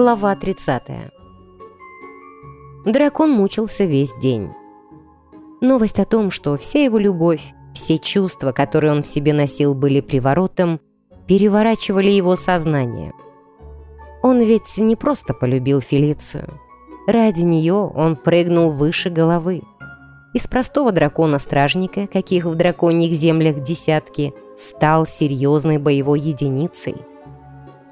Глава 30. Дракон мучился весь день. Новость о том, что вся его любовь, все чувства, которые он в себе носил, были приворотом, переворачивали его сознание. Он ведь не просто полюбил Фелицию. Ради нее он прыгнул выше головы. Из простого дракона-стражника, каких в драконьих землях десятки, стал серьезной боевой единицей.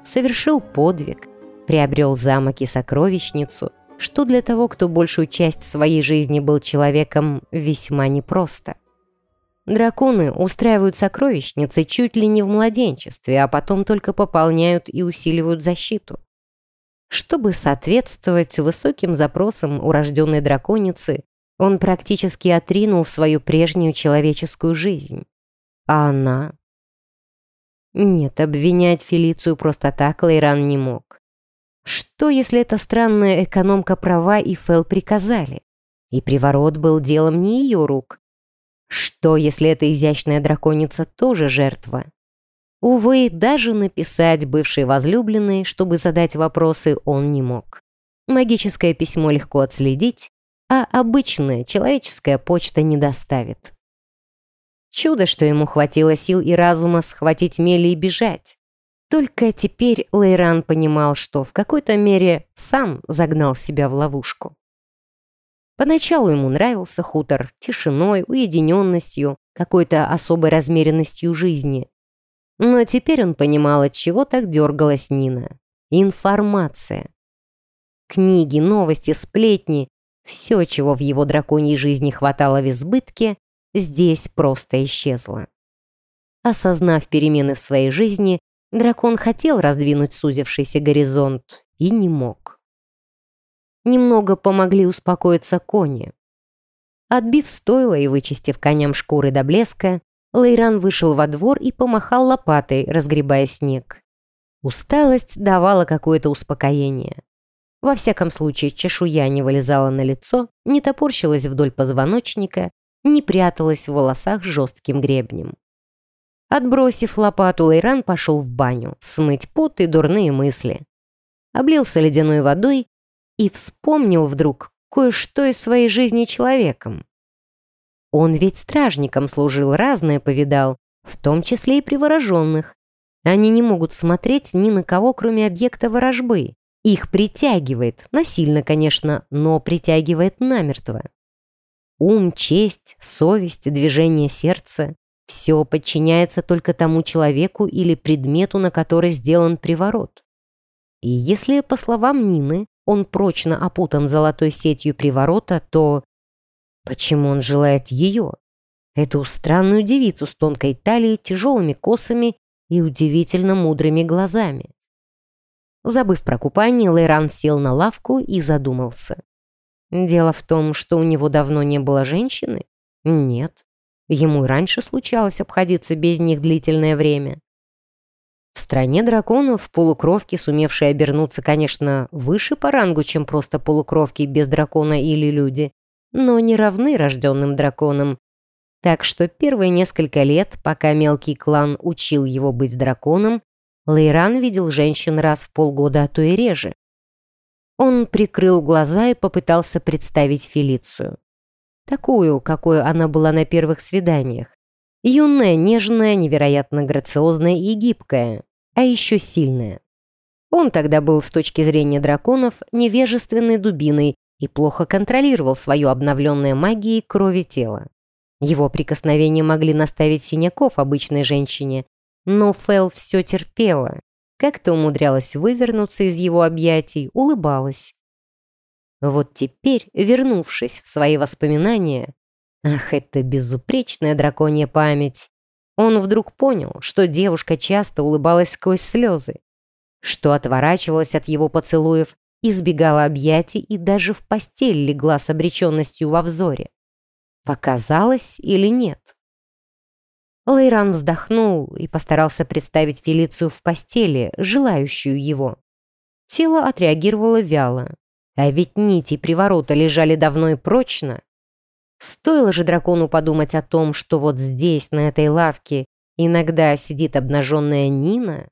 Совершил подвиг, приобрел замок и сокровищницу, что для того, кто большую часть своей жизни был человеком, весьма непросто. Драконы устраивают сокровищницы чуть ли не в младенчестве, а потом только пополняют и усиливают защиту. Чтобы соответствовать высоким запросам урожденной драконицы, он практически отринул свою прежнюю человеческую жизнь. А она... Нет, обвинять Фелицию просто так Лейран не мог. Что, если эта странная экономка права и Фэл приказали? И приворот был делом не ее рук. Что, если эта изящная драконица тоже жертва? Увы, даже написать бывшей возлюбленной, чтобы задать вопросы, он не мог. Магическое письмо легко отследить, а обычная человеческая почта не доставит. Чудо, что ему хватило сил и разума схватить Мели и бежать. Только теперь Лейран понимал, что в какой-то мере сам загнал себя в ловушку. Поначалу ему нравился хутор тишиной, уединенностью, какой-то особой размеренностью жизни. Но теперь он понимал, от чего так дергалась Нина. Информация. Книги, новости, сплетни — все, чего в его драконьей жизни хватало в избытке, здесь просто исчезло. Осознав перемены в своей жизни, Дракон хотел раздвинуть сузившийся горизонт и не мог. Немного помогли успокоиться кони. Отбив стойло и вычистив коням шкуры до блеска, Лейран вышел во двор и помахал лопатой, разгребая снег. Усталость давала какое-то успокоение. Во всяком случае, чешуя не вылезала на лицо, не топорщилась вдоль позвоночника, не пряталась в волосах жестким гребнем. Отбросив лопату, Лейран пошел в баню, смыть пот и дурные мысли. Облился ледяной водой и вспомнил вдруг кое-что из своей жизни человеком. Он ведь стражником служил, разное повидал, в том числе и привороженных. Они не могут смотреть ни на кого, кроме объекта ворожбы. Их притягивает, насильно, конечно, но притягивает намертво. Ум, честь, совесть, движение сердца все подчиняется только тому человеку или предмету, на который сделан приворот. И если, по словам Нины, он прочно опутан золотой сетью приворота, то почему он желает ее? Эту странную девицу с тонкой талией, тяжелыми косами и удивительно мудрыми глазами. Забыв про купание, Лейран сел на лавку и задумался. Дело в том, что у него давно не было женщины? Нет. Ему и раньше случалось обходиться без них длительное время. В стране драконов полукровки, сумевшие обернуться, конечно, выше по рангу, чем просто полукровки без дракона или люди, но не равны рожденным драконам. Так что первые несколько лет, пока мелкий клан учил его быть драконом, Лейран видел женщин раз в полгода, а то и реже. Он прикрыл глаза и попытался представить Фелицию такую, какой она была на первых свиданиях. Юная, нежная, невероятно грациозная и гибкая, а еще сильная. Он тогда был с точки зрения драконов невежественной дубиной и плохо контролировал свою обновленное магией крови тела. Его прикосновения могли наставить синяков обычной женщине, но Фэл все терпела, как-то умудрялась вывернуться из его объятий, улыбалась. Вот теперь, вернувшись в свои воспоминания, ах, это безупречная драконья память, он вдруг понял, что девушка часто улыбалась сквозь слезы, что отворачивалась от его поцелуев, избегала объятий и даже в постель легла с обреченностью во взоре. Показалось или нет? Лейран вздохнул и постарался представить Фелицию в постели, желающую его. Тело отреагировало вяло, а ведь нити приворота лежали давно и прочно. Стоило же дракону подумать о том, что вот здесь, на этой лавке, иногда сидит обнаженная Нина.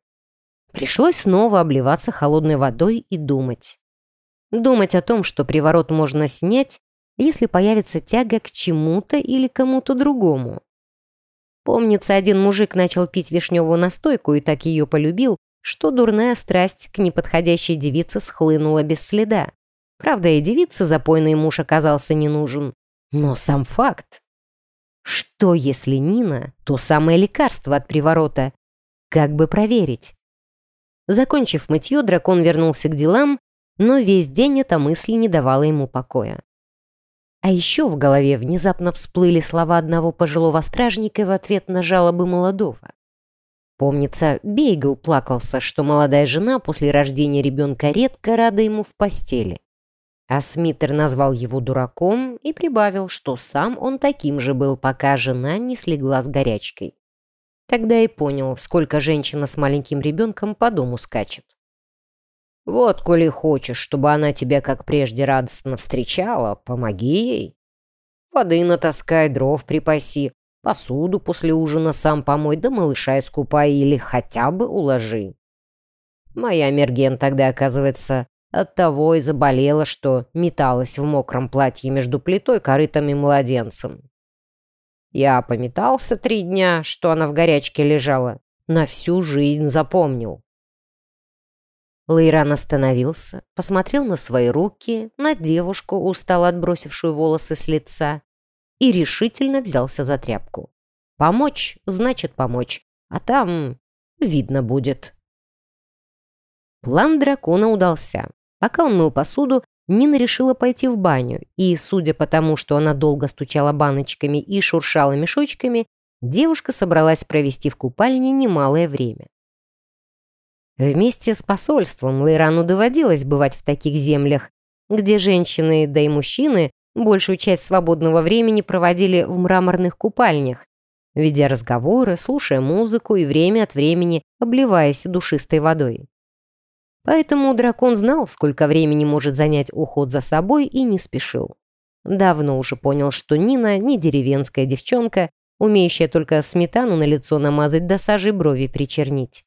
Пришлось снова обливаться холодной водой и думать. Думать о том, что приворот можно снять, если появится тяга к чему-то или кому-то другому. Помнится, один мужик начал пить вишневую настойку и так ее полюбил, что дурная страсть к неподходящей девице схлынула без следа. Правда, и девице запойный муж оказался не нужен. Но сам факт. Что, если Нина — то самое лекарство от приворота? Как бы проверить? Закончив мытье, дракон вернулся к делам, но весь день эта мысль не давала ему покоя. А еще в голове внезапно всплыли слова одного пожилого стражника в ответ на жалобы молодого. Помнится, Бейгл плакался, что молодая жена после рождения ребенка редко рада ему в постели. А Смитер назвал его дураком и прибавил, что сам он таким же был, пока жена не слегла с горячкой. Тогда и понял, сколько женщина с маленьким ребенком по дому скачет. Вот, коли хочешь, чтобы она тебя, как прежде, радостно встречала, помоги ей. Воды натаскай, дров припаси, посуду после ужина сам помой, да малыша искупай или хотя бы уложи. Моя Мерген тогда, оказывается, от того и заболела, что металась в мокром платье между плитой, корытом и младенцем. Я пометался три дня, что она в горячке лежала, на всю жизнь запомнил. Лейран остановился, посмотрел на свои руки, на девушку, устало отбросившую волосы с лица, и решительно взялся за тряпку. Помочь значит помочь, а там видно будет. План дракона удался. Пока он мыл посуду, Нина решила пойти в баню, и, судя по тому, что она долго стучала баночками и шуршала мешочками, девушка собралась провести в купальне немалое время. Вместе с посольством Лейрану доводилось бывать в таких землях, где женщины, да и мужчины большую часть свободного времени проводили в мраморных купальнях, ведя разговоры, слушая музыку и время от времени обливаясь душистой водой. Поэтому дракон знал, сколько времени может занять уход за собой и не спешил. Давно уже понял, что Нина не деревенская девчонка, умеющая только сметану на лицо намазать до сажи брови причернить.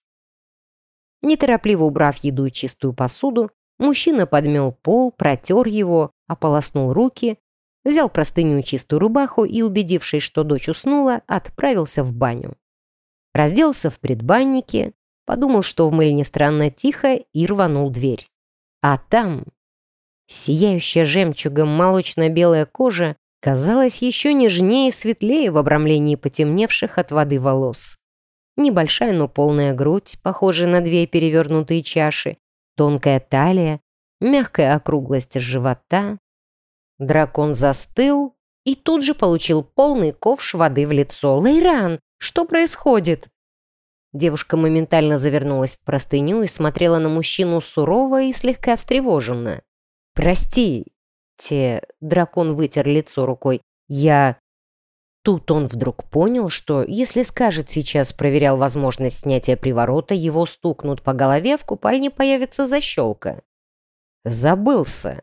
Неторопливо убрав еду и чистую посуду, мужчина подмел пол, протер его, ополоснул руки, взял простыню и чистую рубаху и, убедившись, что дочь уснула, отправился в баню. Разделся в предбаннике, подумал, что в мыльне странно тихо и рванул дверь. А там... Сияющая жемчугом молочно-белая кожа казалась еще нежнее и светлее в обрамлении потемневших от воды волос. Небольшая, но полная грудь, похожая на две перевернутые чаши, тонкая талия, мягкая округлость живота. Дракон застыл и тут же получил полный ковш воды в лицо. «Лейран, что происходит?» Девушка моментально завернулась в простыню и смотрела на мужчину сурово и слегка встревоженно. «Прости!» Те дракон вытер лицо рукой. «Я...» Тут он вдруг понял, что если скажет сейчас проверял возможность снятия приворота, его стукнут по голове, в купальне появится защелка. Забылся.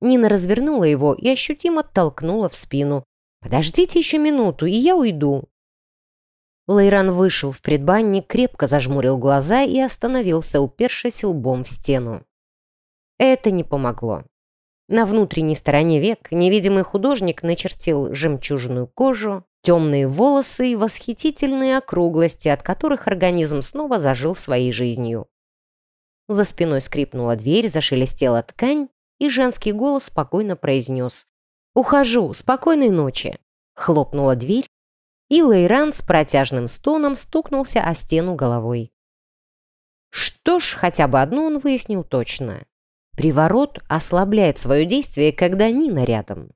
Нина развернула его и ощутимо толкнула в спину. «Подождите еще минуту, и я уйду». Лейран вышел в предбанник, крепко зажмурил глаза и остановился, упершись лбом в стену. Это не помогло. На внутренней стороне век невидимый художник начертил жемчужную кожу, темные волосы и восхитительные округлости, от которых организм снова зажил своей жизнью. За спиной скрипнула дверь, зашелестела ткань, и женский голос спокойно произнес «Ухожу, спокойной ночи!» Хлопнула дверь, и Лейран с протяжным стоном стукнулся о стену головой. Что ж, хотя бы одно он выяснил точно. Приворот ослабляет свое действие, когда Нина рядом.